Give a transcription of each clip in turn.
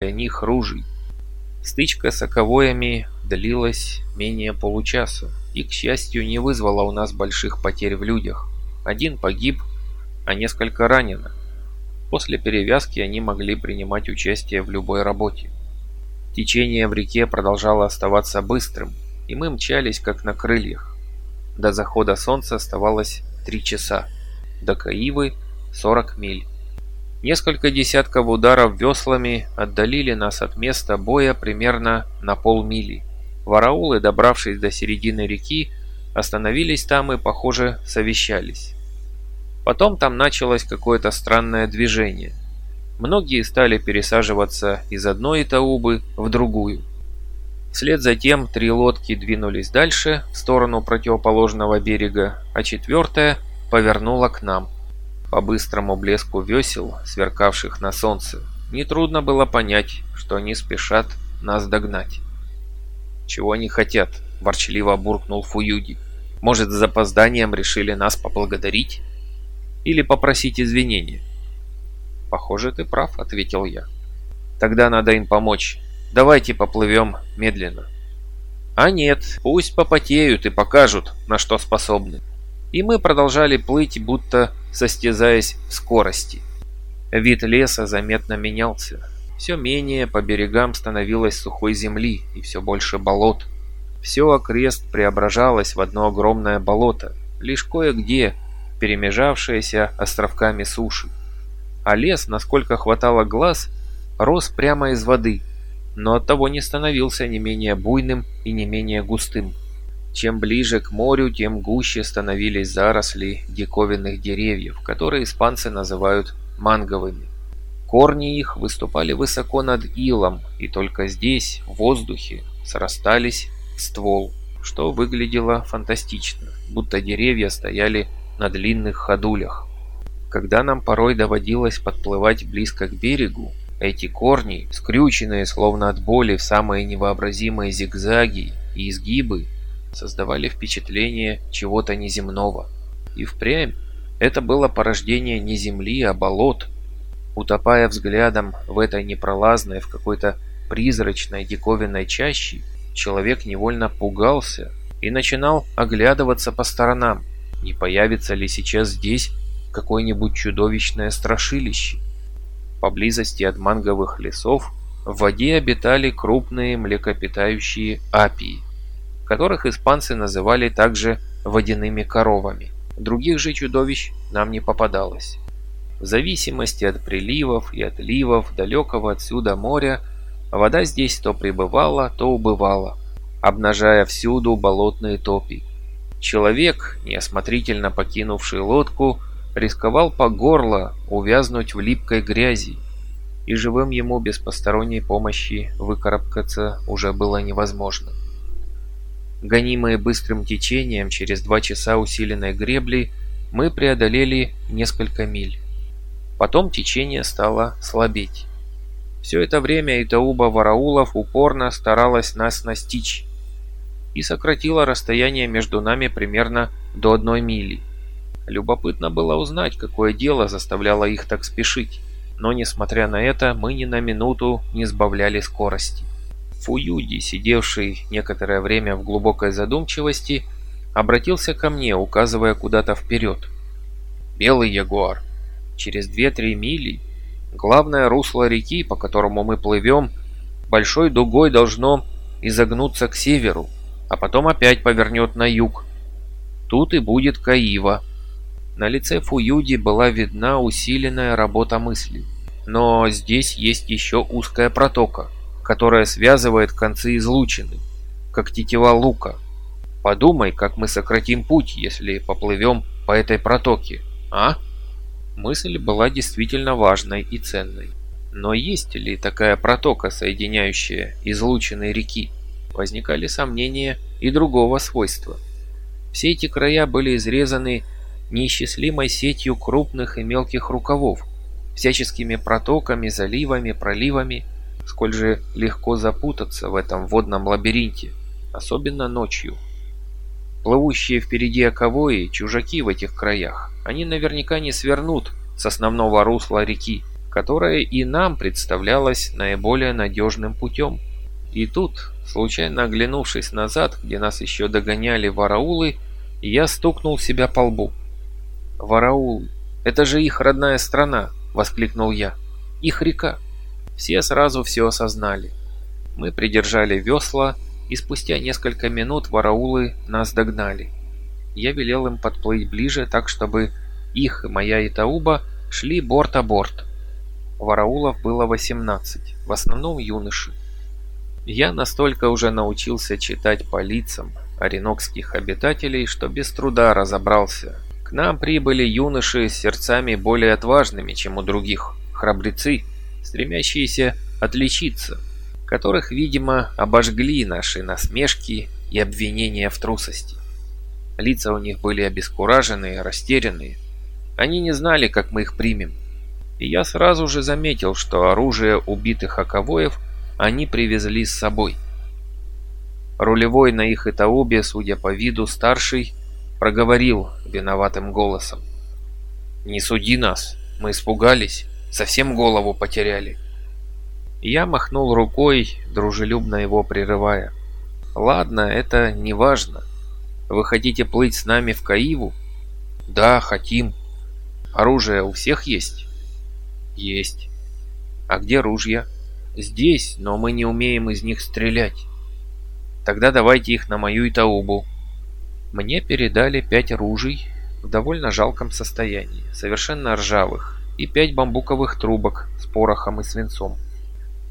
для них ружей. Стычка с оковоями длилась менее получаса и, к счастью, не вызвала у нас больших потерь в людях. Один погиб, а несколько ранено. После перевязки они могли принимать участие в любой работе. Течение в реке продолжало оставаться быстрым, и мы мчались как на крыльях. До захода солнца оставалось три часа. До Каивы 40 миль. Несколько десятков ударов веслами отдалили нас от места боя примерно на полмили. Вараулы, добравшись до середины реки, остановились там и, похоже, совещались. Потом там началось какое-то странное движение. Многие стали пересаживаться из одной таубы в другую. Вслед за тем три лодки двинулись дальше, в сторону противоположного берега, а четвертая повернула к нам. По быстрому блеску весел, сверкавших на солнце, нетрудно было понять, что они спешат нас догнать. «Чего они хотят?» – ворчливо буркнул Фуюди. «Может, с запозданием решили нас поблагодарить? Или попросить извинения?» «Похоже, ты прав», – ответил я. «Тогда надо им помочь. Давайте поплывем медленно». «А нет, пусть попотеют и покажут, на что способны». И мы продолжали плыть, будто состязаясь в скорости. Вид леса заметно менялся. Все менее по берегам становилось сухой земли и все больше болот. Все окрест преображалось в одно огромное болото, лишь кое-где перемежавшееся островками суши. А лес, насколько хватало глаз, рос прямо из воды, но оттого не становился не менее буйным и не менее густым. Чем ближе к морю, тем гуще становились заросли диковинных деревьев, которые испанцы называют манговыми. Корни их выступали высоко над илом, и только здесь, в воздухе, срастались в ствол, что выглядело фантастично, будто деревья стояли на длинных ходулях. Когда нам порой доводилось подплывать близко к берегу, эти корни, скрюченные словно от боли в самые невообразимые зигзаги и изгибы, создавали впечатление чего-то неземного. И впрямь это было порождение не земли, а болот. Утопая взглядом в этой непролазной, в какой-то призрачной диковинной чаще, человек невольно пугался и начинал оглядываться по сторонам, не появится ли сейчас здесь какое-нибудь чудовищное страшилище. Поблизости от манговых лесов в воде обитали крупные млекопитающие апии которых испанцы называли также водяными коровами. Других же чудовищ нам не попадалось. В зависимости от приливов и отливов далекого отсюда моря, вода здесь то прибывала, то убывала, обнажая всюду болотные топи. Человек, неосмотрительно покинувший лодку, рисковал по горло увязнуть в липкой грязи, и живым ему без посторонней помощи выкарабкаться уже было невозможно. Гонимые быстрым течением через два часа усиленной гребли, мы преодолели несколько миль. Потом течение стало слабеть. Все это время Итауба Вараулов упорно старалась нас настичь и сократила расстояние между нами примерно до одной мили. Любопытно было узнать, какое дело заставляло их так спешить, но, несмотря на это, мы ни на минуту не сбавляли скорости. Фуюди, сидевший некоторое время в глубокой задумчивости, обратился ко мне, указывая куда-то вперед. «Белый ягуар. Через 2-3 мили главное русло реки, по которому мы плывем, большой дугой должно изогнуться к северу, а потом опять повернет на юг. Тут и будет Каива». На лице Фуюди была видна усиленная работа мысли. Но здесь есть еще узкая протока – которая связывает концы излучины, как тетива лука. Подумай, как мы сократим путь, если поплывем по этой протоке, а? Мысль была действительно важной и ценной. Но есть ли такая протока, соединяющая излученные реки? Возникали сомнения и другого свойства. Все эти края были изрезаны неисчислимой сетью крупных и мелких рукавов, всяческими протоками, заливами, проливами – сколь же легко запутаться в этом водном лабиринте, особенно ночью. Плывущие впереди оковои, чужаки в этих краях, они наверняка не свернут с основного русла реки, которое и нам представлялось наиболее надежным путем. И тут, случайно оглянувшись назад, где нас еще догоняли вараулы, я стукнул себя по лбу. «Вараулы! Это же их родная страна!» — воскликнул я. «Их река!» Все сразу все осознали. Мы придержали весла, и спустя несколько минут вараулы нас догнали. Я велел им подплыть ближе, так чтобы их и моя Итауба шли борт о борт. Вараулов было 18, в основном юноши. Я настолько уже научился читать по лицам оренокских обитателей, что без труда разобрался. К нам прибыли юноши с сердцами более отважными, чем у других, храбрецы, стремящиеся отличиться, которых, видимо, обожгли наши насмешки и обвинения в трусости. Лица у них были обескураженные, растерянные. Они не знали, как мы их примем. И я сразу же заметил, что оружие убитых оковоев они привезли с собой. Рулевой на их Итаубе, судя по виду старший, проговорил виноватым голосом. «Не суди нас, мы испугались, совсем голову потеряли». Я махнул рукой, дружелюбно его прерывая. «Ладно, это не важно. Вы хотите плыть с нами в Каиву?» «Да, хотим. Оружие у всех есть?» «Есть. А где ружья?» «Здесь, но мы не умеем из них стрелять». «Тогда давайте их на мою Итаубу». Мне передали пять ружей в довольно жалком состоянии, совершенно ржавых, и пять бамбуковых трубок с порохом и свинцом.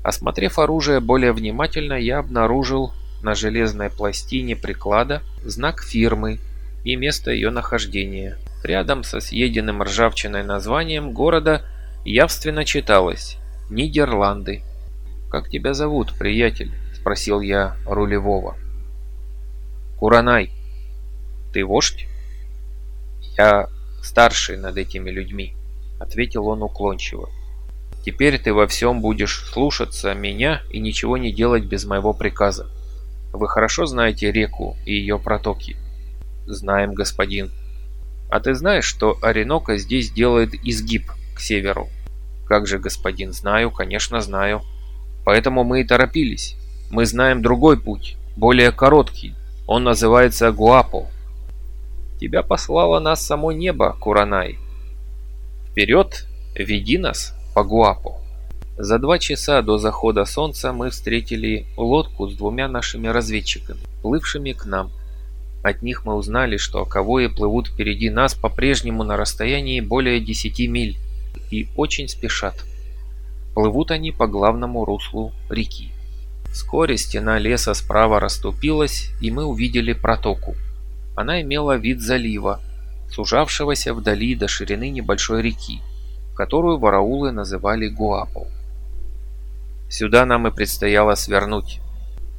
Осмотрев оружие более внимательно, я обнаружил на железной пластине приклада знак фирмы и место ее нахождения. Рядом со съеденным ржавчиной названием города явственно читалось «Нидерланды». «Как тебя зовут, приятель?» – спросил я рулевого. «Куранай. Ты вождь?» «Я старший над этими людьми», – ответил он уклончиво. «Теперь ты во всем будешь слушаться меня и ничего не делать без моего приказа. Вы хорошо знаете реку и ее протоки?» «Знаем, господин». «А ты знаешь, что Оренока здесь делает изгиб к северу?» «Как же, господин, знаю, конечно, знаю. Поэтому мы и торопились. Мы знаем другой путь, более короткий. Он называется Гуапо. Тебя послало нас само небо, Куранай. Вперед, веди нас по Гуапо. За два часа до захода солнца мы встретили лодку с двумя нашими разведчиками, плывшими к нам. От них мы узнали, что оковои плывут впереди нас по-прежнему на расстоянии более 10 миль и очень спешат. Плывут они по главному руслу реки. Вскоре стена леса справа расступилась, и мы увидели протоку. Она имела вид залива, сужавшегося вдали до ширины небольшой реки, которую вараулы называли Гуапо. Сюда нам и предстояло свернуть.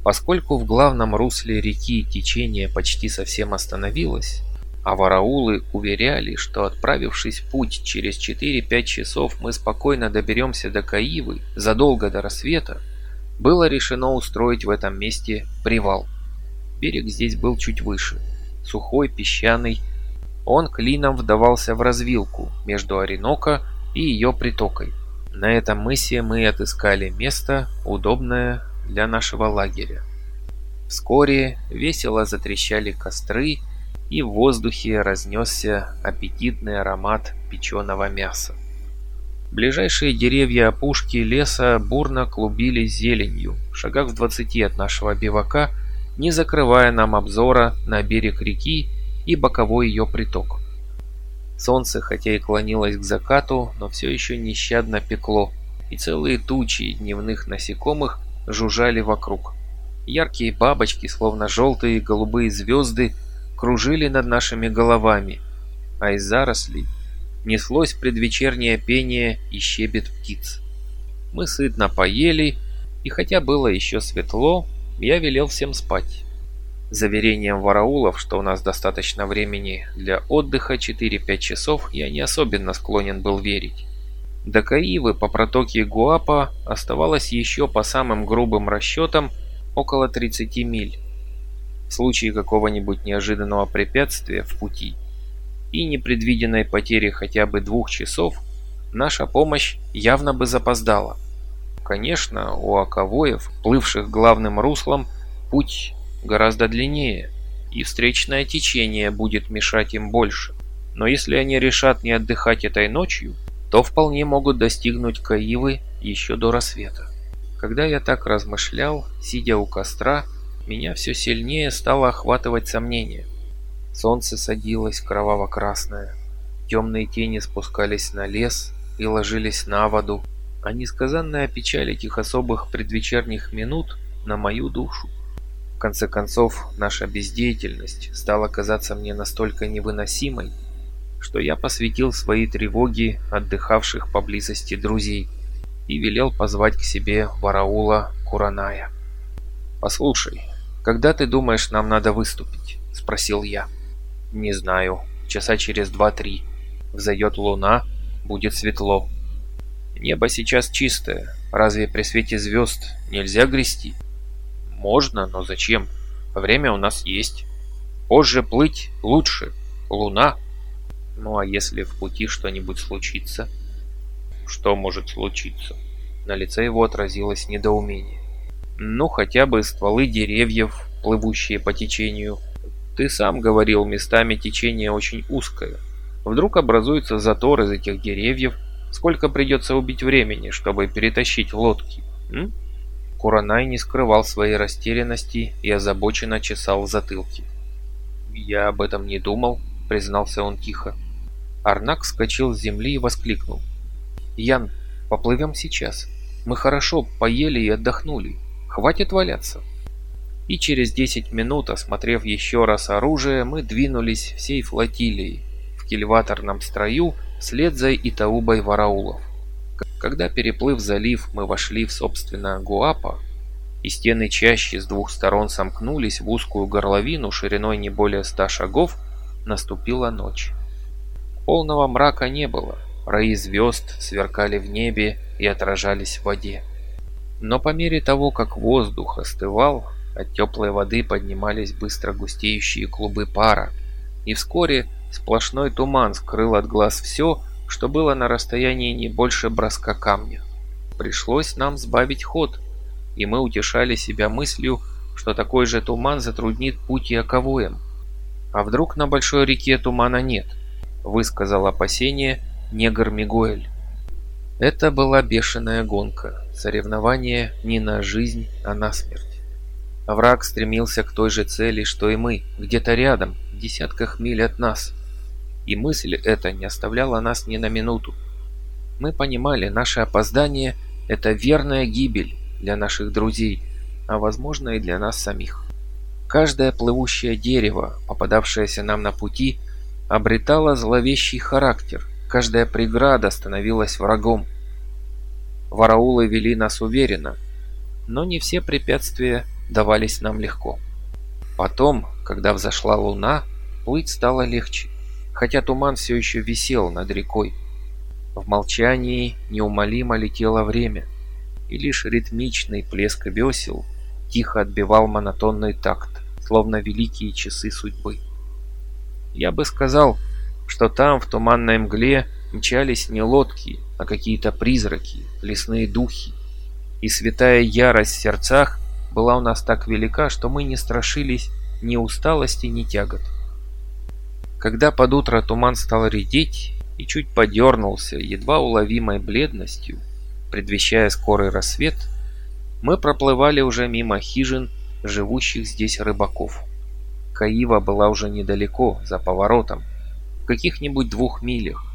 Поскольку в главном русле реки течение почти совсем остановилось, а вараулы уверяли, что отправившись путь через 4-5 часов мы спокойно доберемся до Каивы задолго до рассвета, было решено устроить в этом месте привал. Берег здесь был чуть выше, сухой, песчаный. Он клином вдавался в развилку между Оренока и ее притокой. На этом мысе мы отыскали место, удобное для нашего лагеря. Вскоре весело затрещали костры, и в воздухе разнесся аппетитный аромат печеного мяса. Ближайшие деревья опушки леса бурно клубились зеленью, в шагах в двадцати от нашего бивака, не закрывая нам обзора на берег реки и боковой ее приток. Солнце, хотя и клонилось к закату, но все еще нещадно пекло, и целые тучи дневных насекомых жужжали вокруг. Яркие бабочки, словно желтые и голубые звезды, кружили над нашими головами, а из зарослей неслось предвечернее пение и щебет птиц. Мы сытно поели, и хотя было еще светло, я велел всем спать. Заверением вараулов, что у нас достаточно времени для отдыха 4-5 часов, я не особенно склонен был верить. До Каивы по протоке Гуапа оставалось еще по самым грубым расчетам около 30 миль. В случае какого-нибудь неожиданного препятствия в пути и непредвиденной потери хотя бы двух часов, наша помощь явно бы запоздала. Конечно, у аковоев, плывших главным руслом, путь гораздо длиннее, и встречное течение будет мешать им больше. Но если они решат не отдыхать этой ночью, то вполне могут достигнуть Каивы еще до рассвета. Когда я так размышлял, сидя у костра, меня все сильнее стало охватывать сомнение. Солнце садилось кроваво-красное, темные тени спускались на лес и ложились на воду, а несказанная печаль этих особых предвечерних минут на мою душу. В конце концов, наша бездеятельность стала казаться мне настолько невыносимой, что я посвятил свои тревоги отдыхавших поблизости друзей и велел позвать к себе Вараула Кураная. «Послушай, когда ты думаешь, нам надо выступить?» – спросил я. «Не знаю. Часа через два-три. Взойдет луна, будет светло. Небо сейчас чистое. Разве при свете звезд нельзя грести?» «Можно, но зачем? Время у нас есть. Позже плыть лучше. Луна ну а если в пути что-нибудь случится? Что может случиться? На лице его отразилось недоумение. Ну, хотя бы стволы деревьев, плывущие по течению. Ты сам говорил, местами течение очень узкое. Вдруг образуется затор из этих деревьев, сколько придется убить времени, чтобы перетащить лодки? М? Куранай не скрывал своей растерянности и озабоченно чесал в затылке. «Я об этом не думал», — признался он тихо. Арнак вскочил с земли и воскликнул. «Ян, поплывем сейчас. Мы хорошо поели и отдохнули. Хватит валяться». И через 10 минут, осмотрев еще раз оружие, мы двинулись всей флотилией в кильваторном строю вслед за Итаубой Вараулов. Когда, переплыв залив, мы вошли в, собственно, Гуапа, и стены чаще с двух сторон сомкнулись в узкую горловину шириной не более ста шагов, наступила ночь. Полного мрака не было, раи звезд сверкали в небе и отражались в воде. Но по мере того, как воздух остывал, от теплой воды поднимались быстро густеющие клубы пара, и вскоре сплошной туман скрыл от глаз все, что было на расстоянии не больше броска камня. Пришлось нам сбавить ход, и мы утешали себя мыслью, что такой же туман затруднит путь яковоем. А вдруг на большой реке тумана нет? высказал опасение негр Мигуэль. Это была бешеная гонка, соревнование не на жизнь, а на смерть. Враг стремился к той же цели, что и мы, где-то рядом, в десятках миль от нас. И мысль эта не оставляла нас ни на минуту. Мы понимали, наше опоздание – это верная гибель для наших друзей, а возможно и для нас самих. Каждое плывущее дерево, попадавшееся нам на пути, обретала зловещий характер, каждая преграда становилась врагом. Вараулы вели нас уверенно, но не все препятствия давались нам легко. Потом, когда взошла луна, плыть стало легче, хотя туман все еще висел над рекой. В молчании неумолимо летело время, и лишь ритмичный плеск весел тихо отбивал монотонный такт, словно великие часы судьбы. Я бы сказал, что там, в туманной мгле, мчались не лодки, а какие-то призраки, лесные духи. И святая ярость в сердцах была у нас так велика, что мы не страшились ни усталости, ни тягот. Когда под утро туман стал редеть и чуть подернулся едва уловимой бледностью, предвещая скорый рассвет, мы проплывали уже мимо хижин живущих здесь рыбаков. Каива была уже недалеко, за поворотом, в каких-нибудь двух милях.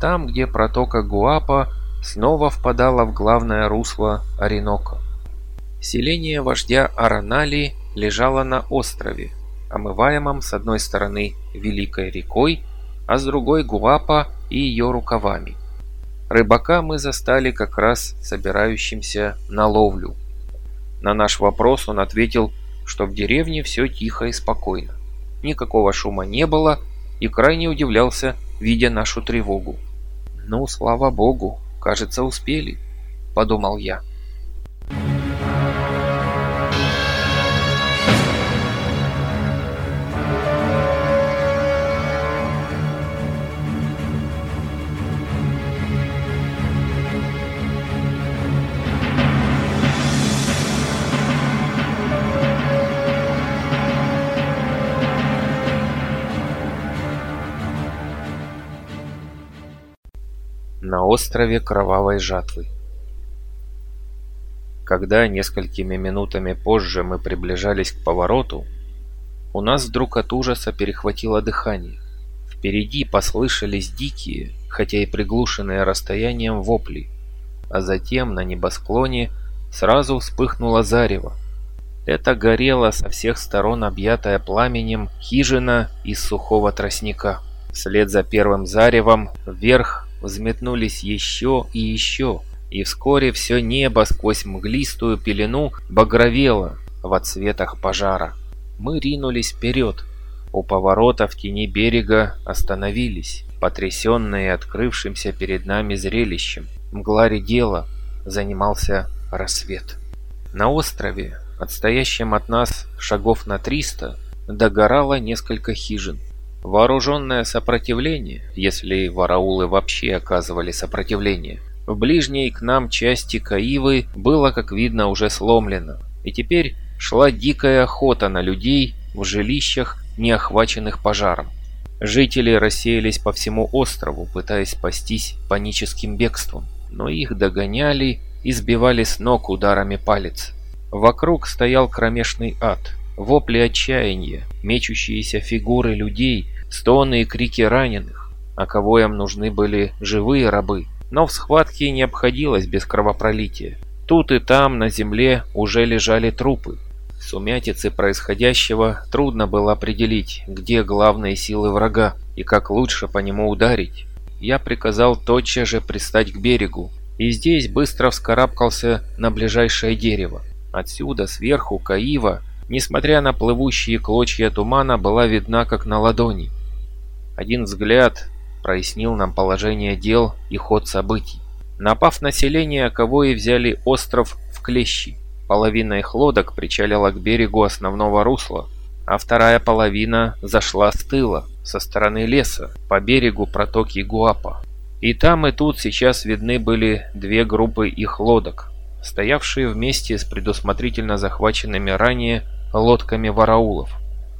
Там, где протока Гуапа снова впадала в главное русло Оренока. Селение вождя Аранали лежало на острове, омываемом с одной стороны Великой рекой, а с другой Гуапа и ее рукавами. Рыбака мы застали как раз собирающимся на ловлю. На наш вопрос он ответил, что в деревне все тихо и спокойно. Никакого шума не было, и крайне удивлялся, видя нашу тревогу. «Ну, слава богу, кажется, успели», — подумал я. На острове Кровавой Жатвы. Когда несколькими минутами позже мы приближались к повороту, у нас вдруг от ужаса перехватило дыхание. Впереди послышались дикие, хотя и приглушенные расстоянием вопли, а затем на небосклоне сразу вспыхнуло зарево. Это горела со всех сторон объятая пламенем хижина из сухого тростника. Вслед за первым заревом вверх взметнулись еще и еще, и вскоре все небо сквозь мглистую пелену багровело в отсветах пожара. Мы ринулись вперед. У поворота в тени берега остановились, потрясенные открывшимся перед нами зрелищем. Мгла редела, занимался рассвет. На острове отстоящем от нас шагов на 300, догорало несколько хижин. Вооруженное сопротивление, если вараулы вообще оказывали сопротивление, в ближней к нам части Каивы было, как видно, уже сломлено, и теперь шла дикая охота на людей в жилищах, не охваченных пожаром. Жители рассеялись по всему острову, пытаясь спастись паническим бегством, но их догоняли и сбивали с ног ударами палец. Вокруг стоял кромешный ад. Вопли отчаяния, мечущиеся фигуры людей, стоны и крики раненых. А кого им нужны были живые рабы. Но в схватке не обходилось без кровопролития. Тут и там на земле уже лежали трупы. В сумятице происходящего трудно было определить, где главные силы врага и как лучше по нему ударить. Я приказал тотчас же пристать к берегу, и здесь быстро вскарабкался на ближайшее дерево. Отсюда, сверху, Каива, несмотря на плывущие клочья тумана, была видна как на ладони. Один взгляд прояснил нам положение дел и ход событий. Напав население, Аковои взяли остров в клещи. Половина их лодок причалила к берегу основного русла, а вторая половина зашла с тыла, со стороны леса, по берегу протоки Гуапа. И там, и тут сейчас видны были две группы их лодок, стоявшие вместе с предусмотрительно захваченными ранее лодками вараулов,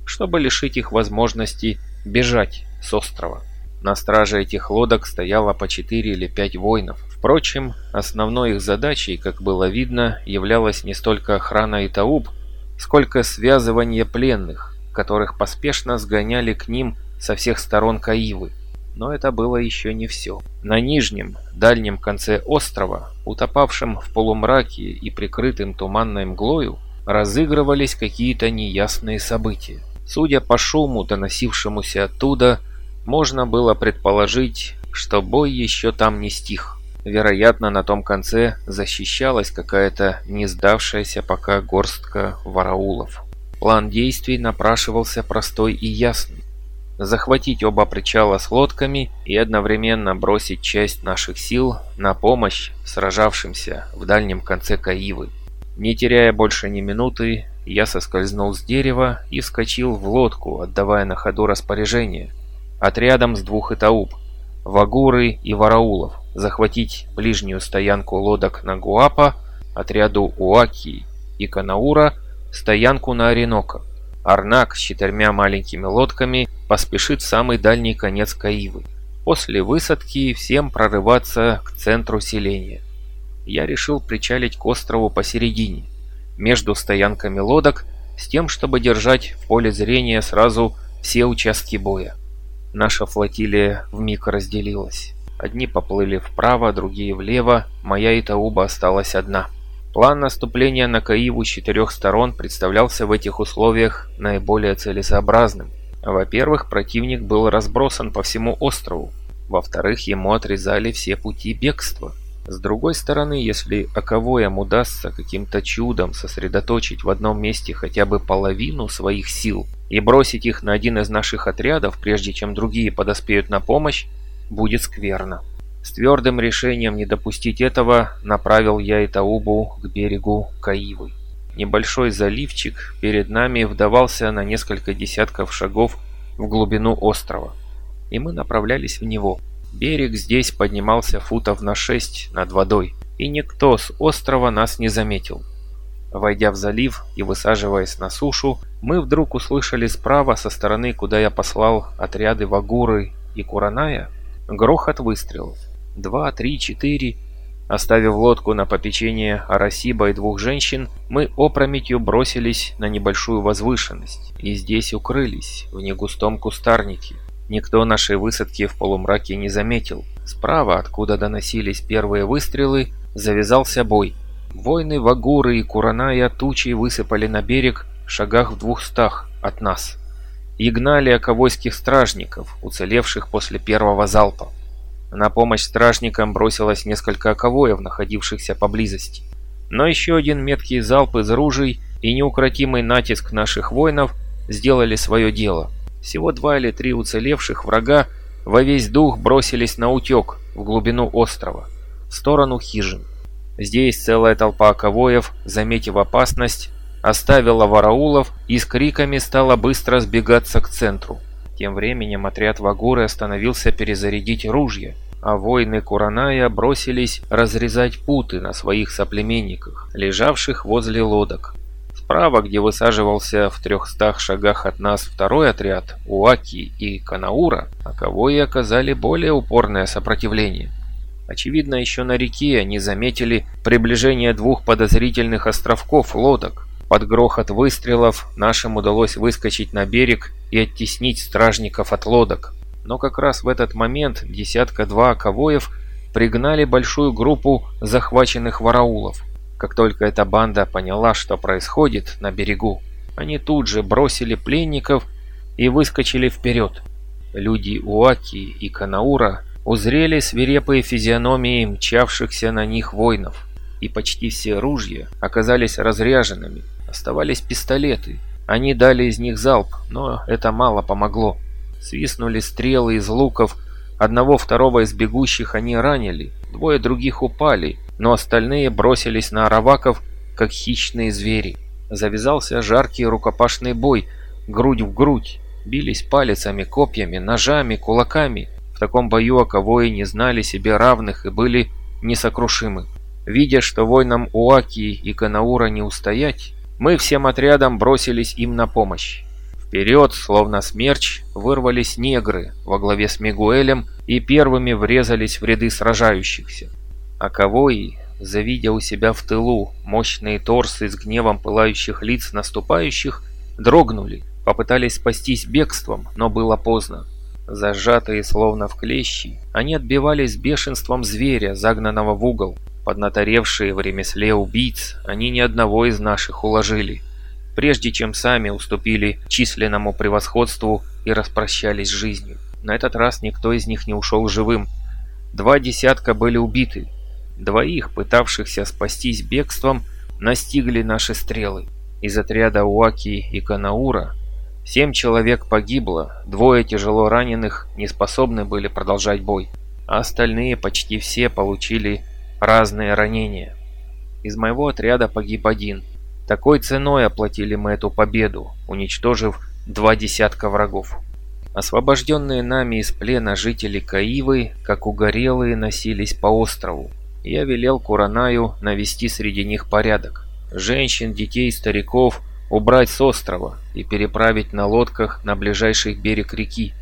чтобы лишить их возможности бежать с острова. На страже этих лодок стояло по 4 или 5 воинов. Впрочем, основной их задачей, как было видно, являлась не столько охрана Итауб, сколько связывание пленных, которых поспешно сгоняли к ним со всех сторон Каивы. Но это было еще не все. На нижнем, дальнем конце острова, утопавшем в полумраке и прикрытым туманной мглою, разыгрывались какие-то неясные события. Судя по шуму, доносившемуся оттуда, можно было предположить, что бой еще там не стих. Вероятно, на том конце защищалась какая-то не сдавшаяся пока горстка вараулов. План действий напрашивался простой и ясный захватить оба причала с лодками и одновременно бросить часть наших сил на помощь сражавшимся в дальнем конце Каивы. Не теряя больше ни минуты, я соскользнул с дерева и вскочил в лодку, отдавая на ходу распоряжение. Отрядом с двух этауб, Вагуры и Вараулов, захватить ближнюю стоянку лодок на Гуапа, отряду Уаки и Канаура, стоянку на Оренока. Арнак с четырьмя маленькими лодками поспешит в самый дальний конец Каивы. После высадки всем прорываться к центру селения. Я решил причалить к острову посередине, между стоянками лодок, с тем, чтобы держать в поле зрения сразу все участки боя. Наша флотилия вмиг разделилась. Одни поплыли вправо, другие влево, моя Итауба осталась одна. План наступления на Каиву с четырех сторон представлялся в этих условиях наиболее целесообразным. Во-первых, противник был разбросан по всему острову. Во-вторых, ему отрезали все пути бегства. С другой стороны, если Аковоям удастся каким-то чудом сосредоточить в одном месте хотя бы половину своих сил и бросить их на один из наших отрядов, прежде чем другие подоспеют на помощь, будет скверно. С твердым решением не допустить этого направил я Итаубу к берегу Каивы. Небольшой заливчик перед нами вдавался на несколько десятков шагов в глубину острова, и мы направлялись в него. Берег здесь поднимался футов на шесть над водой, и никто с острова нас не заметил. Войдя в залив и высаживаясь на сушу, мы вдруг услышали справа со стороны, куда я послал отряды Вагуры и Кураная, грохот выстрелов. Два, три, четыре. Оставив лодку на попечение Арасиба и двух женщин, мы опрометью бросились на небольшую возвышенность и здесь укрылись, в негустом кустарнике. Никто нашей высадки в полумраке не заметил. Справа, откуда доносились первые выстрелы, завязался бой. Воины Вагуры и Кураная тучей высыпали на берег в шагах в двухстах от нас и гнали оковойских стражников, уцелевших после первого залпа. На помощь стражникам бросилось несколько оковоев, находившихся поблизости. Но еще один меткий залп из ружей и неукротимый натиск наших воинов сделали свое дело. Всего два или три уцелевших врага во весь дух бросились на утек в глубину острова, в сторону хижин. Здесь целая толпа оковоев, заметив опасность, оставила вараулов и с криками стала быстро сбегаться к центру. Тем временем отряд Вагуры остановился перезарядить ружья, а воины Кураная бросились разрезать путы на своих соплеменниках, лежавших возле лодок. Справа, где высаживался в трехстах шагах от нас второй отряд, Уаки и Канаура, оковои оказали более упорное сопротивление. Очевидно, еще на реке они заметили приближение двух подозрительных островков лодок. Под грохот выстрелов нашим удалось выскочить на берег и оттеснить стражников от лодок. Но как раз в этот момент десятка-два ковоев пригнали большую группу захваченных вараулов. Как только эта банда поняла, что происходит на берегу, они тут же бросили пленников и выскочили вперед. Люди Уаки и Канаура узрели свирепые физиономии мчавшихся на них воинов, и почти все ружья оказались разряженными, Оставались пистолеты. Они дали из них залп, но это мало помогло. Свистнули стрелы из луков. Одного-второго из бегущих они ранили. Двое других упали, но остальные бросились на араваков, как хищные звери. Завязался жаркий рукопашный бой, грудь в грудь. Бились палицами, копьями, ножами, кулаками. В таком бою оковои не знали себе равных и были несокрушимы. Видя, что воинам Уаки и Канаура не устоять, мы всем отрядом бросились им на помощь. Вперед, словно смерч, вырвались негры во главе с Мигуэлем и первыми врезались в ряды сражающихся. А Кавои, завидя у себя в тылу мощные торсы с гневом пылающих лиц наступающих, дрогнули, попытались спастись бегством, но было поздно. Зажатые словно в клещи, они отбивались бешенством зверя, загнанного в угол. Поднаторевшие в ремесле убийц, они ни одного из наших уложили, прежде чем сами уступили численному превосходству и распрощались с жизнью. На этот раз никто из них не ушел живым. Два десятка были убиты. Двоих, пытавшихся спастись бегством, настигли наши стрелы. Из отряда Уаки и Канаура семь человек погибло, двое тяжело раненых не способны были продолжать бой, а остальные почти все получили разные ранения. Из моего отряда погиб один. Такой ценой оплатили мы эту победу, уничтожив два десятка врагов. Освобожденные нами из плена жители Каивы, как угорелые, носились по острову. Я велел Куранаю навести среди них порядок. Женщин, детей, стариков убрать с острова и переправить на лодках на ближайший берег реки,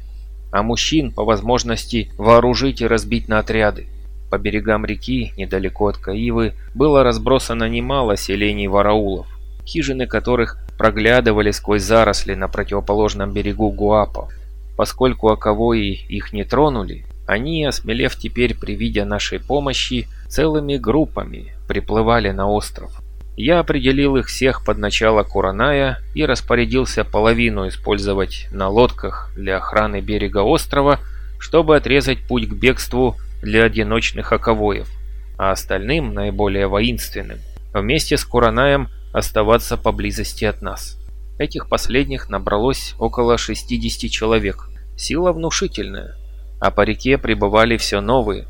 а мужчин, по возможности, вооружить и разбить на отряды. По берегам реки, недалеко от Каивы, было разбросано немало селений вараулов, хижины которых проглядывали сквозь заросли на противоположном берегу Гуапа. Поскольку оковои их не тронули, они, осмелев теперь при виде нашей помощи, целыми группами приплывали на остров. Я определил их всех под начало Кураная и распорядился половину использовать на лодках для охраны берега острова, чтобы отрезать путь к бегству для одиночных оковоев, а остальным, наиболее воинственным, вместе с Куранаем оставаться поблизости от нас. Этих последних набралось около 60 человек. Сила внушительная, а по реке прибывали все новые.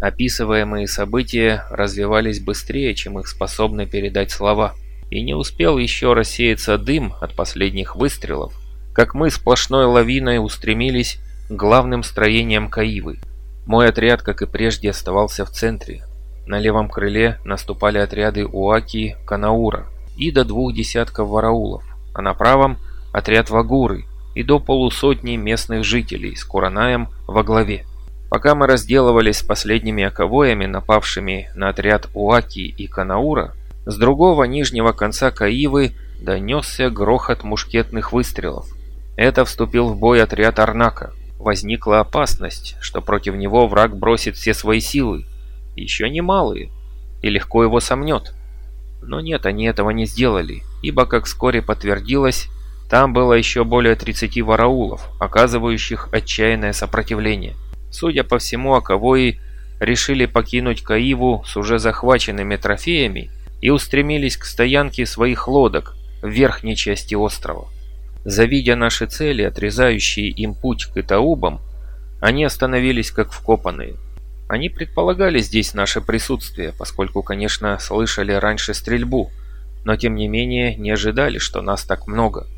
Описываемые события развивались быстрее, чем их способны передать слова. И не успел еще рассеяться дым от последних выстрелов, как мы сплошной лавиной устремились к главным строениям Каивы. Мой отряд, как и прежде, оставался в центре. На левом крыле наступали отряды Уаки, Канаура и до двух десятков вараулов, а на правом – отряд Вагуры и до полусотни местных жителей с Куранаем во главе. Пока мы разделывались с последними оковоями, напавшими на отряд Уаки и Канаура, с другого нижнего конца Каивы донесся грохот мушкетных выстрелов. Это вступил в бой отряд Арнака. Возникла опасность, что против него враг бросит все свои силы, еще немалые, и легко его сомнет. Но нет, они этого не сделали, ибо, как вскоре подтвердилось, там было еще более 30 вараулов, оказывающих отчаянное сопротивление. Судя по всему, Аковои решили покинуть Каиву с уже захваченными трофеями и устремились к стоянке своих лодок в верхней части острова. Завидя наши цели, отрезающие им путь к Итаубам, они остановились как вкопанные. Они предполагали здесь наше присутствие, поскольку, конечно, слышали раньше стрельбу, но тем не менее не ожидали, что нас так много.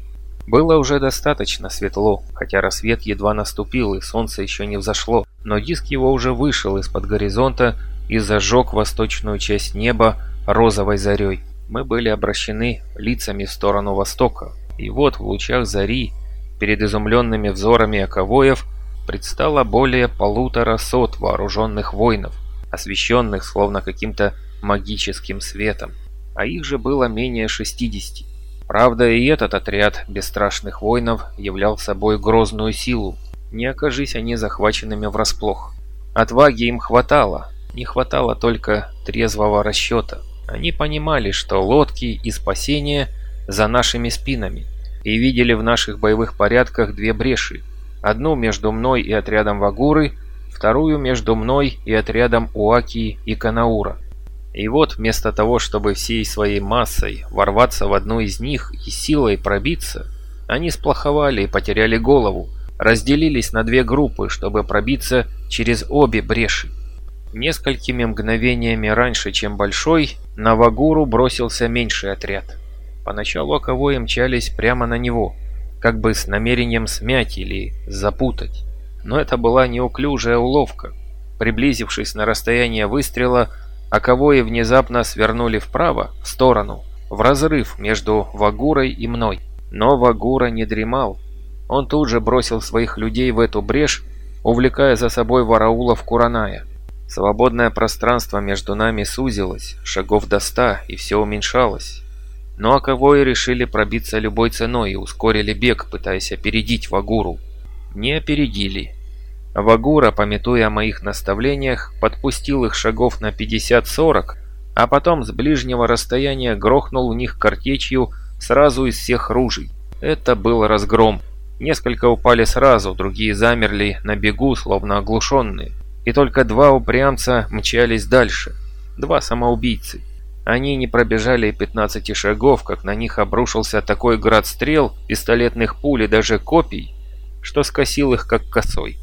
Было уже достаточно светло, хотя рассвет едва наступил и солнце еще не взошло, но диск его уже вышел из-под горизонта и зажег восточную часть неба розовой зарей. Мы были обращены лицами в сторону востока, и вот в лучах зари, перед изумленными взорами оковоев, предстало более полутора сот вооруженных воинов, освещенных словно каким-то магическим светом, а их же было менее 60. Правда, и этот отряд бесстрашных воинов являл собой грозную силу, не окажись они захваченными врасплох. Отваги им хватало, не хватало только трезвого расчета. Они понимали, что лодки и спасение за нашими спинами, и видели в наших боевых порядках две бреши, Одну между мной и отрядом Вагуры, вторую между мной и отрядом Уаки и Канаура. И вот вместо того, чтобы всей своей массой ворваться в одну из них и силой пробиться, они сплоховали и потеряли голову, разделились на две группы, чтобы пробиться через обе бреши. Несколькими мгновениями раньше, чем большой, на Вагуру бросился меньший отряд. Поначалу оковои мчались прямо на него – как бы с намерением смять или запутать. Но это была неуклюжая уловка. Приблизившись на расстояние выстрела, Аковои внезапно свернули вправо, в сторону, в разрыв между Вагурой и мной. Но Вагура не дремал. Он тут же бросил своих людей в эту брешь, увлекая за собой Вараулов Кураная. Свободное пространство между нами сузилось, шагов до ста, и все уменьшалось. Но Аковои решили пробиться любой ценой и ускорили бег, пытаясь опередить Вагуру. Не опередили. Вагура, пометуя о моих наставлениях, подпустил их шагов на 50-40, а потом с ближнего расстояния грохнул в них картечью сразу из всех ружей. Это был разгром. Несколько упали сразу, другие замерли на бегу, словно оглушенные. И только два упрямца мчались дальше. Два самоубийцы. Они не пробежали 15 шагов, как на них обрушился такой град стрел, пистолетных пуль и даже копий, что скосил их как косой.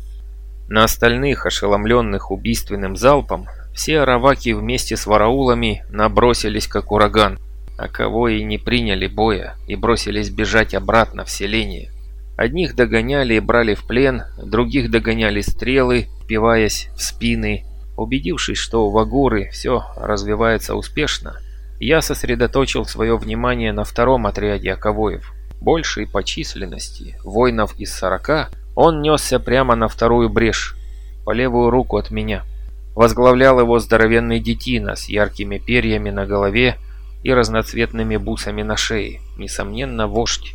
На остальных, ошеломленных убийственным залпом, все араваки вместе с вараулами набросились как ураган, а кого и не приняли боя и бросились бежать обратно в селение. Одних догоняли и брали в плен, других догоняли стрелы, впиваясь в спины Убедившись, что у Вагуры все развивается успешно, я сосредоточил свое внимание на втором отряде Аковоев. Больший по численности, воинов из сорока, он несся прямо на вторую брешь, по левую руку от меня. Возглавлял его здоровенный детина с яркими перьями на голове и разноцветными бусами на шее, несомненно, вождь.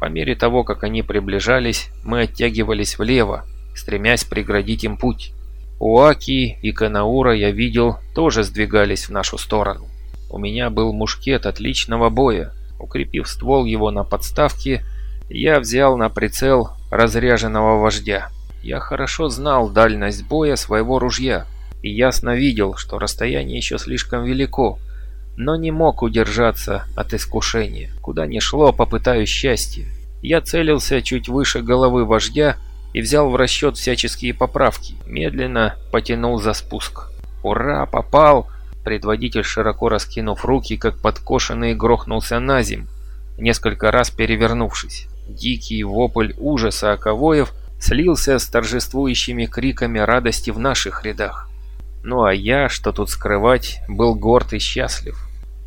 По мере того, как они приближались, мы оттягивались влево, стремясь преградить им путь. Уаки и Канаура, я видел, тоже сдвигались в нашу сторону. У меня был мушкет отличного боя. Укрепив ствол его на подставке, я взял на прицел разряженного вождя. Я хорошо знал дальность боя своего ружья и ясно видел, что расстояние еще слишком велико, но не мог удержаться от искушения. Куда ни шло, попытаюсь счастье. Я целился чуть выше головы вождя и взял в расчет всяческие поправки. Медленно потянул за спуск. «Ура, попал!» Предводитель, широко раскинув руки, как подкошенный, грохнулся на земь, несколько раз перевернувшись. Дикий вопль ужаса Аковоев слился с торжествующими криками радости в наших рядах. Ну а я, что тут скрывать, был горд и счастлив.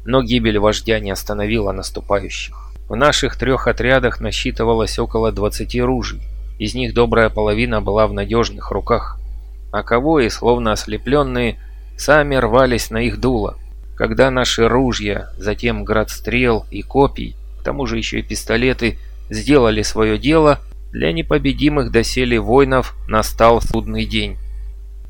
Но гибель вождя не остановила наступающих. В наших трех отрядах насчитывалось около 20 ружей. Из них добрая половина была в надежных руках. а кого и, словно ослепленные, сами рвались на их дуло. Когда наши ружья, затем град стрел и копий, к тому же еще и пистолеты, сделали свое дело, для непобедимых доселе воинов настал судный день.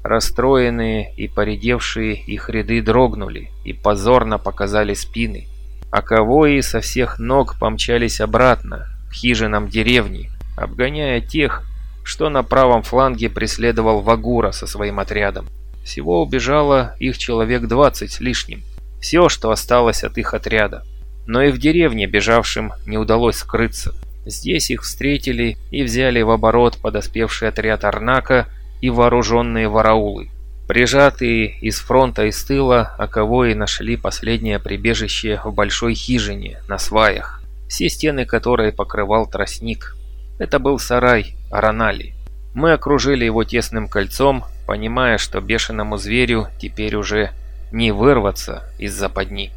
Расстроенные и поредевшие их ряды дрогнули и позорно показали спины, а ковои со всех ног помчались обратно, к хижинам деревни, обгоняя тех, что на правом фланге преследовал Вагура со своим отрядом. Всего убежало их человек 20 с лишним. Все, что осталось от их отряда. Но и в деревне бежавшим не удалось скрыться. Здесь их встретили и взяли в оборот подоспевший отряд Арнака и вооруженные вараулы. Прижатые из фронта и с тыла, оковои нашли последнее прибежище в большой хижине на сваях, все стены которой покрывал тростник. Это был сарай Аранали. Мы окружили его тесным кольцом, понимая, что бешеному зверю теперь уже не вырваться из западни.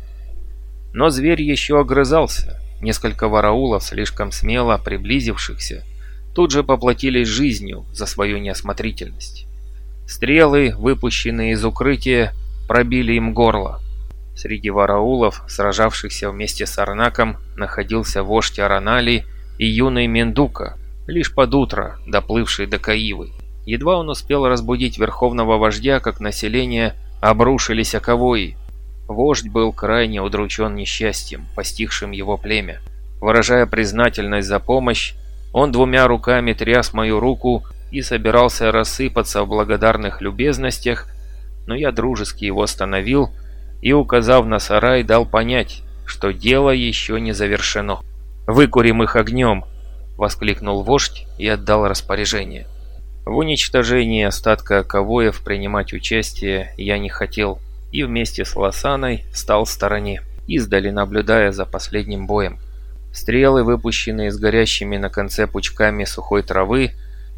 Но зверь еще огрызался. Несколько вараулов, слишком смело приблизившихся, тут же поплатились жизнью за свою неосмотрительность. Стрелы, выпущенные из укрытия, пробили им горло. Среди вараулов, сражавшихся вместе с Арнаком, находился вождь Аранали и юный Мендука, лишь под утро доплывший до Каивы. Едва он успел разбудить верховного вождя, как население обрушились оковои. Вождь был крайне удручен несчастьем, постигшим его племя. Выражая признательность за помощь, он двумя руками тряс мою руку и собирался рассыпаться в благодарных любезностях, но я дружески его остановил и, указав на сарай, дал понять, что дело еще не завершено. «Выкурим их огнем!» — воскликнул вождь и отдал распоряжение. В уничтожении остатка ковоев принимать участие я не хотел, и вместе с Лосаной стал в стороне, издали наблюдая за последним боем. Стрелы, выпущенные с горящими на конце пучками сухой травы,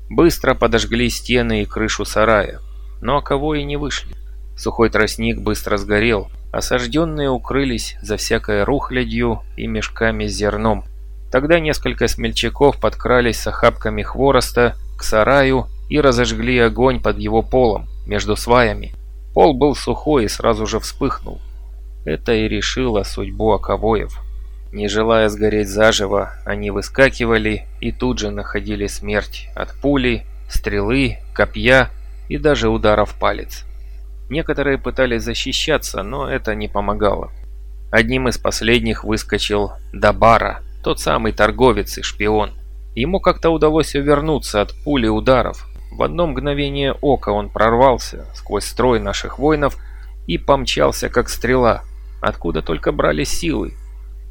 быстро подожгли стены и крышу сарая, но ковои не вышли. Сухой тростник быстро сгорел, осажденные укрылись за всякой рухлядью и мешками с зерном. Тогда несколько смельчаков подкрались с охапками хвороста к сараю и разожгли огонь под его полом, между сваями. Пол был сухой и сразу же вспыхнул. Это и решило судьбу оковоев. Не желая сгореть заживо, они выскакивали и тут же находили смерть от пули, стрелы, копья и даже удара в палец. Некоторые пытались защищаться, но это не помогало. Одним из последних выскочил Дабара, тот самый торговец и шпион. Ему как-то удалось увернуться от пули ударов, в одно мгновение ока он прорвался сквозь строй наших воинов и помчался, как стрела, откуда только брали силы.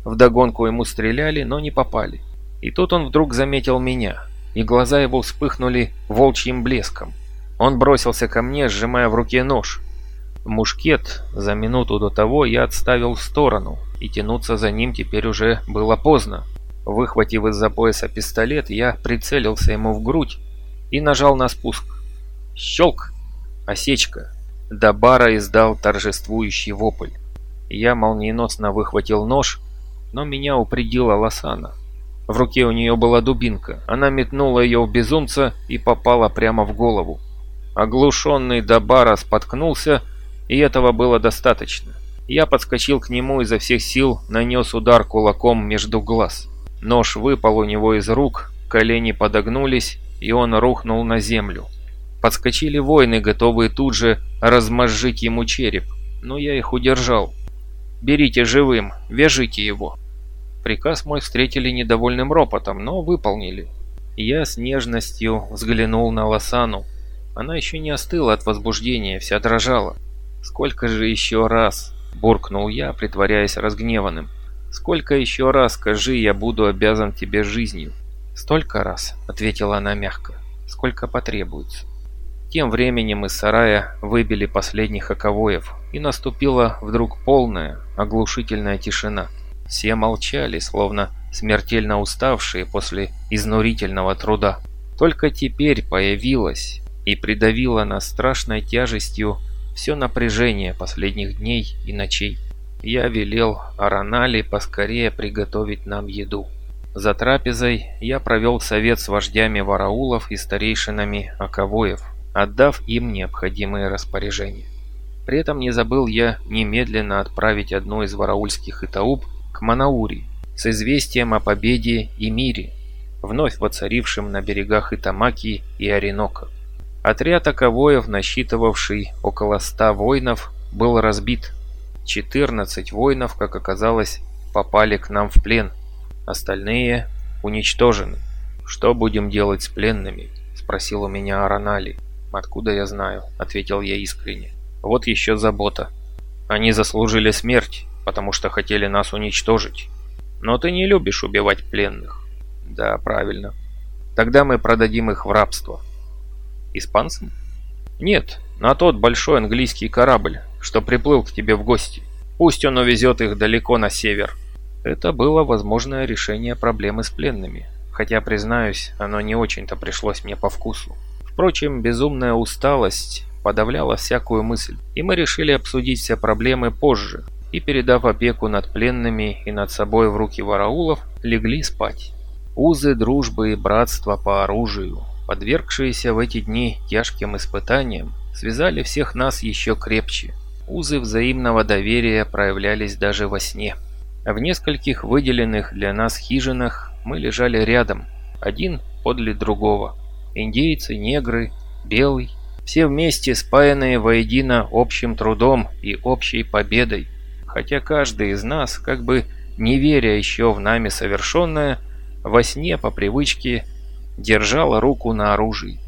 Вдогонку ему стреляли, но не попали. И тут он вдруг заметил меня, и глаза его вспыхнули волчьим блеском. Он бросился ко мне, сжимая в руке нож. Мушкет за минуту до того я отставил в сторону, и тянуться за ним теперь уже было поздно. Выхватив из-за пояса пистолет, я прицелился ему в грудь и нажал на спуск. Щелк! Осечка. Дабара издал торжествующий вопль. Я молниеносно выхватил нож, но меня упредила Лосана. В руке у нее была дубинка. Она метнула ее в безумца и попала прямо в голову. Оглушенный Дабара споткнулся, и этого было достаточно. Я подскочил к нему изо всех сил, нанес удар кулаком между глаз. Нож выпал у него из рук, колени подогнулись, и он рухнул на землю. Подскочили воины, готовые тут же размозжить ему череп, но я их удержал. «Берите живым, вяжите его». Приказ мой встретили недовольным ропотом, но выполнили. Я с нежностью взглянул на Лосану. Она еще не остыла от возбуждения, вся дрожала. «Сколько же еще раз?» – буркнул я, притворяясь разгневанным. «Сколько еще раз, скажи, я буду обязан тебе жизнью?» «Столько раз», — ответила она мягко, — «сколько потребуется». Тем временем из сарая выбили последних оковоев, и наступила вдруг полная, оглушительная тишина. Все молчали, словно смертельно уставшие после изнурительного труда. Только теперь появилась и придавила нас страшной тяжестью все напряжение последних дней и ночей. Я велел Аранали поскорее приготовить нам еду. За трапезой я провел совет с вождями вараулов и старейшинами оковоев. отдав им необходимые распоряжения. При этом не забыл я немедленно отправить одну из вараульских итауб к Манаури с известием о победе и мире, вновь воцарившем на берегах Итамаки и Оренока. Отряд Аковоев, насчитывавший около ста воинов, был разбит. 14 воинов, как оказалось, попали к нам в плен. Остальные уничтожены. «Что будем делать с пленными?» – спросил у меня Аронали. «Откуда я знаю?» – ответил я искренне. «Вот еще забота. Они заслужили смерть, потому что хотели нас уничтожить. Но ты не любишь убивать пленных». «Да, правильно. Тогда мы продадим их в рабство». «Испанцам?» «Нет, на тот большой английский корабль, что приплыл к тебе в гости. Пусть он увезет их далеко на север». Это было возможное решение проблемы с пленными, хотя, признаюсь, оно не очень-то пришлось мне по вкусу. Впрочем, безумная усталость подавляла всякую мысль, и мы решили обсудить все проблемы позже, и, передав опеку над пленными и над собой в руки вараулов, легли спать. Узы дружбы и братства по оружию, подвергшиеся в эти дни тяжким испытаниям, связали всех нас еще крепче. Узы взаимного доверия проявлялись даже во сне. В нескольких выделенных для нас хижинах мы лежали рядом, один подле другого. Индейцы, негры, белый, все вместе спаянные воедино общим трудом и общей победой. Хотя каждый из нас, как бы не веря еще в нами совершенное, во сне по привычке держал руку на оружии.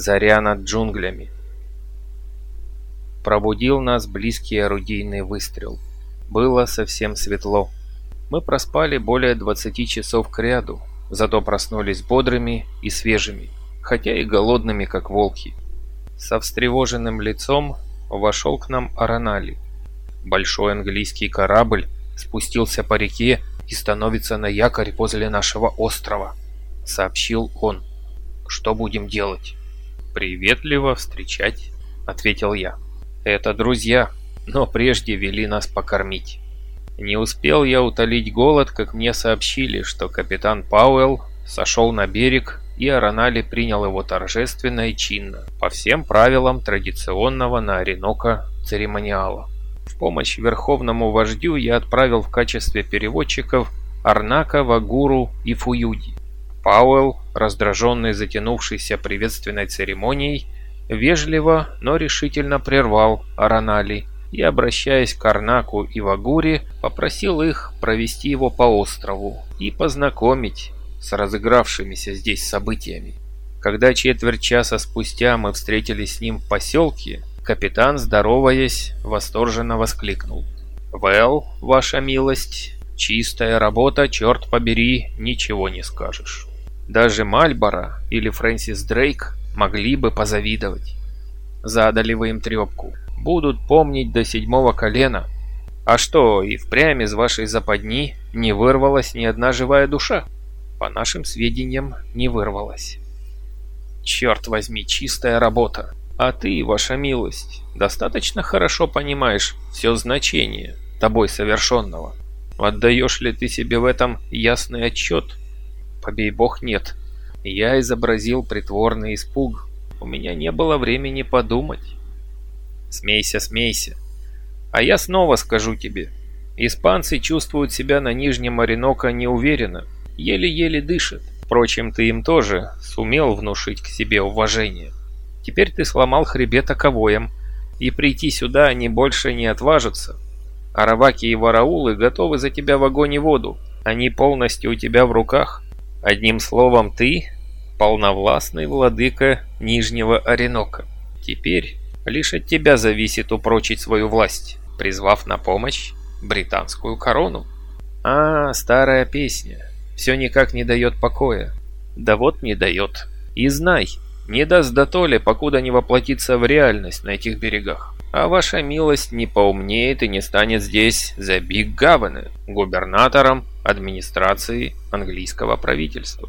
Заря над джунглями. Пробудил нас близкий орудийный выстрел. Было совсем светло. Мы проспали более 20 часов к ряду, зато проснулись бодрыми и свежими, хотя и голодными, как волки. Со встревоженным лицом вошел к нам Аронали. Большой английский корабль спустился по реке и становится на якорь возле нашего острова, сообщил он. Что будем делать? «Приветливо встречать», — ответил я. «Это друзья, но прежде вели нас покормить». Не успел я утолить голод, как мне сообщили, что капитан Пауэлл сошел на берег и Аронали принял его торжественно и чинно, по всем правилам традиционного на Оренока церемониала. В помощь верховному вождю я отправил в качестве переводчиков Арнака, Вагуру и Фуюди. Пауэлл, раздраженный затянувшейся приветственной церемонией, вежливо, но решительно прервал Аронали и, обращаясь к Арнаку и Вагуре, попросил их провести его по острову и познакомить с разыгравшимися здесь событиями. Когда четверть часа спустя мы встретились с ним в поселке, капитан, здороваясь, восторженно воскликнул. «Вэлл, ваша милость, чистая работа, черт побери, ничего не скажешь». Даже Мальборо или Фрэнсис Дрейк могли бы позавидовать. Задали вы им трепку. Будут помнить до седьмого колена. А что, и впрямь из вашей западни не вырвалась ни одна живая душа? По нашим сведениям, не вырвалась. Черт возьми, чистая работа. А ты, ваша милость, достаточно хорошо понимаешь все значение тобой совершенного. Отдаешь ли ты себе в этом ясный отчет? Побей бог, нет. Я изобразил притворный испуг. У меня не было времени подумать. Смейся, смейся. А я снова скажу тебе. Испанцы чувствуют себя на Нижнем Оренока неуверенно, еле-еле дышат. Впрочем, ты им тоже сумел внушить к себе уважение. Теперь ты сломал хребет оковоем, и прийти сюда они больше не отважатся. Араваки и вараулы готовы за тебя в огонь и воду. Они полностью у тебя в руках. Одним словом, ты полновластный владыка Нижнего Оренока. Теперь лишь от тебя зависит упрочить свою власть, призвав на помощь британскую корону. А, старая песня. Все никак не дает покоя. Да вот не дает. И знай, не даст до толи, покуда не воплотится в реальность на этих берегах. а ваша милость не поумнеет и не станет здесь за Биг Гавене, губернатором администрации английского правительства.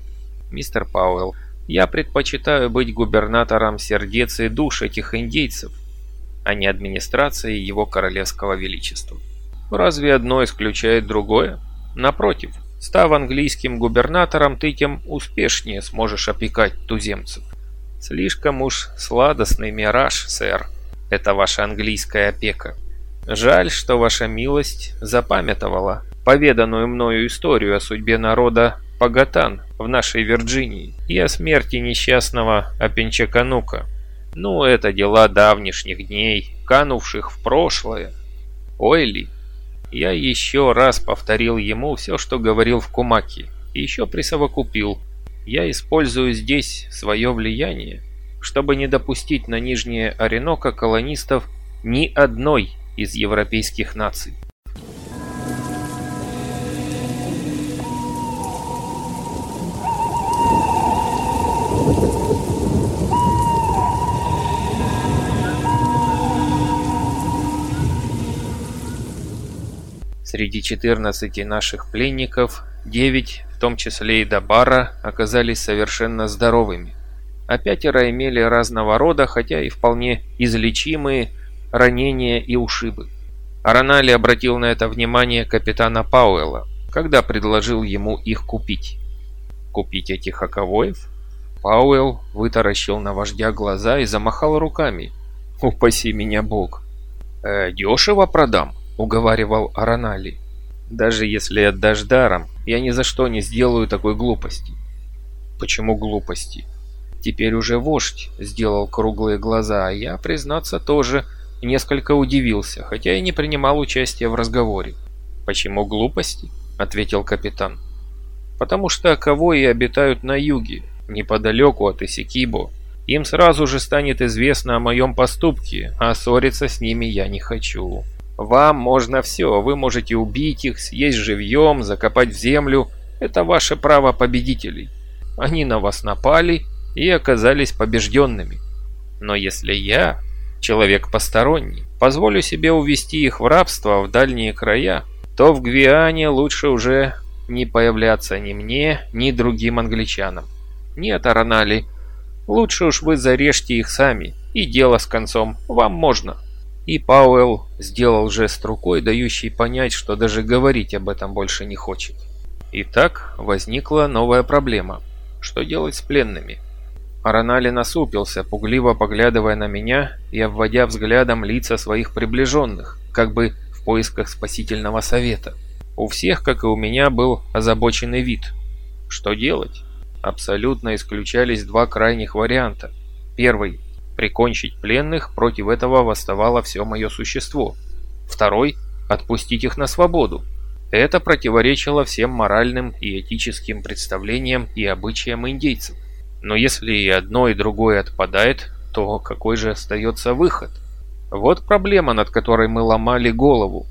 Мистер Пауэлл, я предпочитаю быть губернатором сердец и душ этих индейцев, а не администрацией его королевского величества. Разве одно исключает другое? Напротив, став английским губернатором, ты тем успешнее сможешь опекать туземцев. Слишком уж сладостный мираж, сэр. Это ваша английская опека. Жаль, что ваша милость запамятовала поведанную мною историю о судьбе народа Пагатан в нашей Вирджинии и о смерти несчастного Апенчаканука. Ну, это дела давнишних дней, канувших в прошлое. Ой ли, я еще раз повторил ему все, что говорил в Кумаке, и еще присовокупил. Я использую здесь свое влияние, чтобы не допустить на Нижнее Оренока колонистов ни одной из европейских наций. Среди 14 наших пленников 9, в том числе и Дабара, оказались совершенно здоровыми, а пятеро имели разного рода, хотя и вполне излечимые ранения и ушибы. Аронали обратил на это внимание капитана Пауэлла, когда предложил ему их купить. Купить этих оковоев? Пауэлл вытаращил на вождя глаза и замахал руками. «Упаси меня Бог!» «Э, «Дешево продам», уговаривал Аронали. «Даже если отдашь даром, я ни за что не сделаю такой глупости». «Почему глупости?» Теперь уже вождь сделал круглые глаза, а я, признаться, тоже несколько удивился, хотя и не принимал участия в разговоре. «Почему глупости?» — ответил капитан. «Потому что Аковои обитают на юге, неподалеку от Исикибо. Им сразу же станет известно о моем поступке, а ссориться с ними я не хочу». Вам можно все, вы можете убить их, съесть живьем, закопать в землю. Это ваше право победителей. Они на вас напали и оказались побежденными. Но если я, человек посторонний, позволю себе увести их в рабство в дальние края, то в Гвиане лучше уже не появляться ни мне, ни другим англичанам. Нет, Аронали, лучше уж вы зарежьте их сами, и дело с концом, вам можно. И Пауэлл сделал жест рукой, дающий понять, что даже говорить об этом больше не хочет. Итак, возникла новая проблема. Что делать с пленными? Аронали насупился, пугливо поглядывая на меня и обводя взглядом лица своих приближенных, как бы в поисках спасительного совета. У всех, как и у меня, был озабоченный вид. Что делать? Абсолютно исключались два крайних варианта. Первый Прикончить пленных против этого восставало все мое существо. Второй – отпустить их на свободу. Это противоречило всем моральным и этическим представлениям и обычаям индейцев. Но если и одно, и другое отпадает, то какой же остается выход? Вот проблема, над которой мы ломали голову.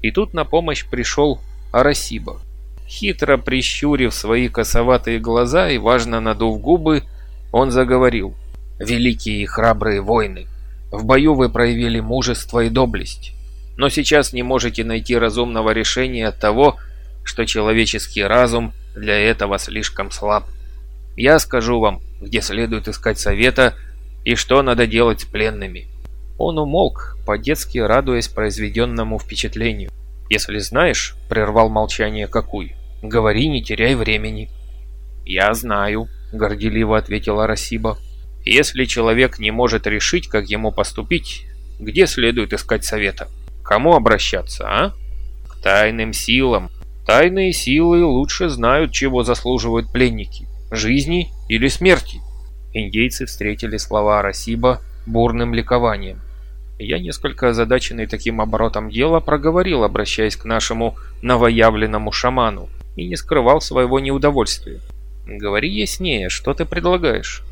И тут на помощь пришел Арасиба. Хитро прищурив свои косоватые глаза и важно надув губы, он заговорил – великие и храбрые воины. В бою вы проявили мужество и доблесть. Но сейчас не можете найти разумного решения от того, что человеческий разум для этого слишком слаб. Я скажу вам, где следует искать совета и что надо делать с пленными». Он умолк, по-детски радуясь произведенному впечатлению. «Если знаешь», — прервал молчание Какуй, — «говори, не теряй времени». «Я знаю», — горделиво ответила Расиба. Если человек не может решить, как ему поступить, где следует искать совета? Кому обращаться, а? К тайным силам. Тайные силы лучше знают, чего заслуживают пленники – жизни или смерти. Индейцы встретили слова Расиба бурным ликованием. Я, несколько озадаченный таким оборотом дела, проговорил, обращаясь к нашему новоявленному шаману, и не скрывал своего неудовольствия. «Говори яснее, что ты предлагаешь?»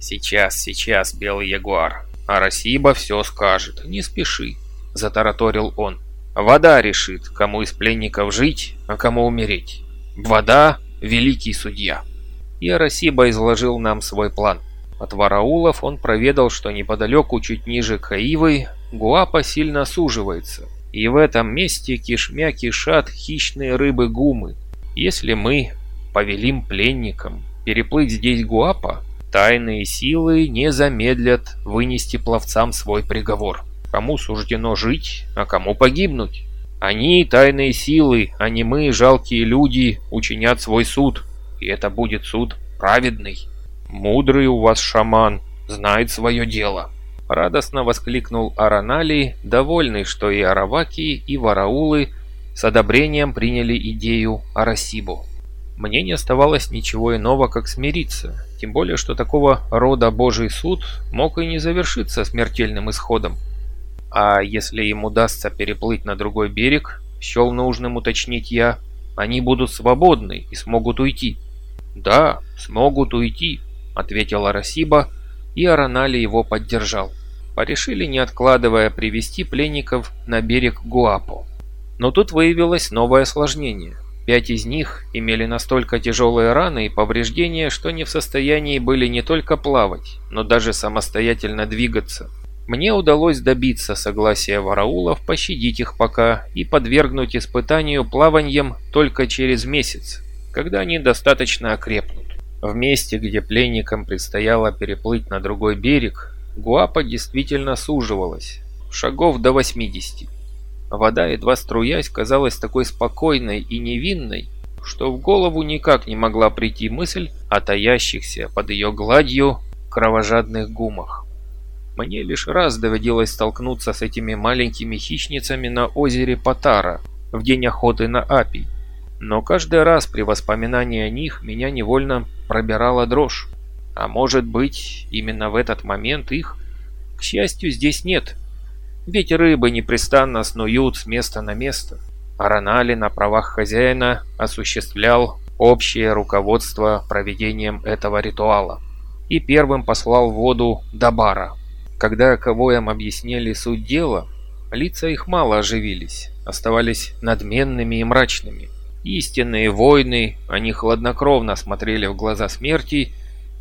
«Сейчас, сейчас, белый ягуар. А Расиба все скажет. Не спеши», — затараторил он. «Вода решит, кому из пленников жить, а кому умереть. Вода — великий судья». И Арасиба изложил нам свой план. От вараулов он проведал, что неподалеку, чуть ниже Каивы, Гуапа сильно суживается, и в этом месте кишмя кишат хищные рыбы-гумы. Если мы повелим пленникам переплыть здесь Гуапа, тайные силы не замедлят вынести пловцам свой приговор. Кому суждено жить, а кому погибнуть. Они, тайные силы, а не мы, жалкие люди, учинят свой суд. И это будет суд праведный. Мудрый у вас шаман, знает свое дело. Радостно воскликнул Аранали, довольный, что и Араваки, и Вараулы с одобрением приняли идею Арасибу. Мне не оставалось ничего иного, как смириться, тем более, что такого рода Божий суд мог и не завершиться смертельным исходом. А если им удастся переплыть на другой берег, счел нужным уточнить я, они будут свободны и смогут уйти. «Да, смогут уйти», — ответила Расиба, и Аранали его поддержал. Порешили, не откладывая, привести пленников на берег Гуапо. Но тут выявилось новое осложнение. Пять из них имели настолько тяжелые раны и повреждения, что не в состоянии были не только плавать, но даже самостоятельно двигаться. Мне удалось добиться согласия вараулов пощадить их пока и подвергнуть испытанию плаванием только через месяц, когда они достаточно окрепнут. В месте, где пленникам предстояло переплыть на другой берег, Гуапа действительно суживалась, шагов до 80. Вода, едва струясь, казалась такой спокойной и невинной, что в голову никак не могла прийти мысль о таящихся под ее гладью кровожадных гумах. Мне лишь раз доводилось столкнуться с этими маленькими хищницами на озере Патара в день охоты на апий. Но каждый раз при воспоминании о них меня невольно пробирала дрожь. А может быть, именно в этот момент их, к счастью, здесь нет. Ведь рыбы непрестанно снуют с места на место. А Ронали на правах хозяина осуществлял общее руководство проведением этого ритуала. И первым послал воду Дабара. Когда Ковоям объяснили суть дела, лица их мало оживились, оставались надменными и мрачными. Истинные войны, они хладнокровно смотрели в глаза смерти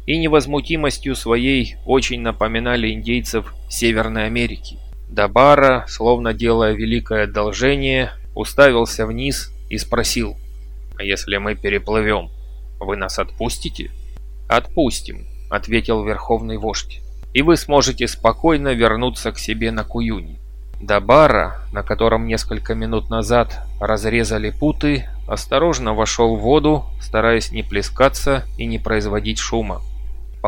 и невозмутимостью своей очень напоминали индейцев Северной Америки. Дабара, словно делая великое одолжение, уставился вниз и спросил, «А если мы переплывем, вы нас отпустите?» «Отпустим», — ответил верховный вождь и вы сможете спокойно вернуться к себе на Куюни. До бара, на котором несколько минут назад разрезали путы, осторожно вошел в воду, стараясь не плескаться и не производить шума.